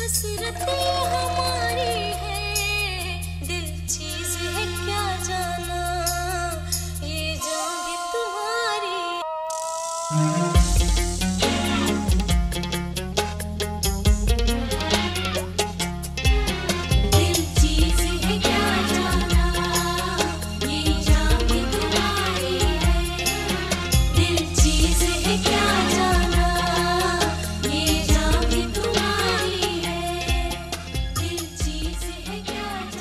हसरते हमारी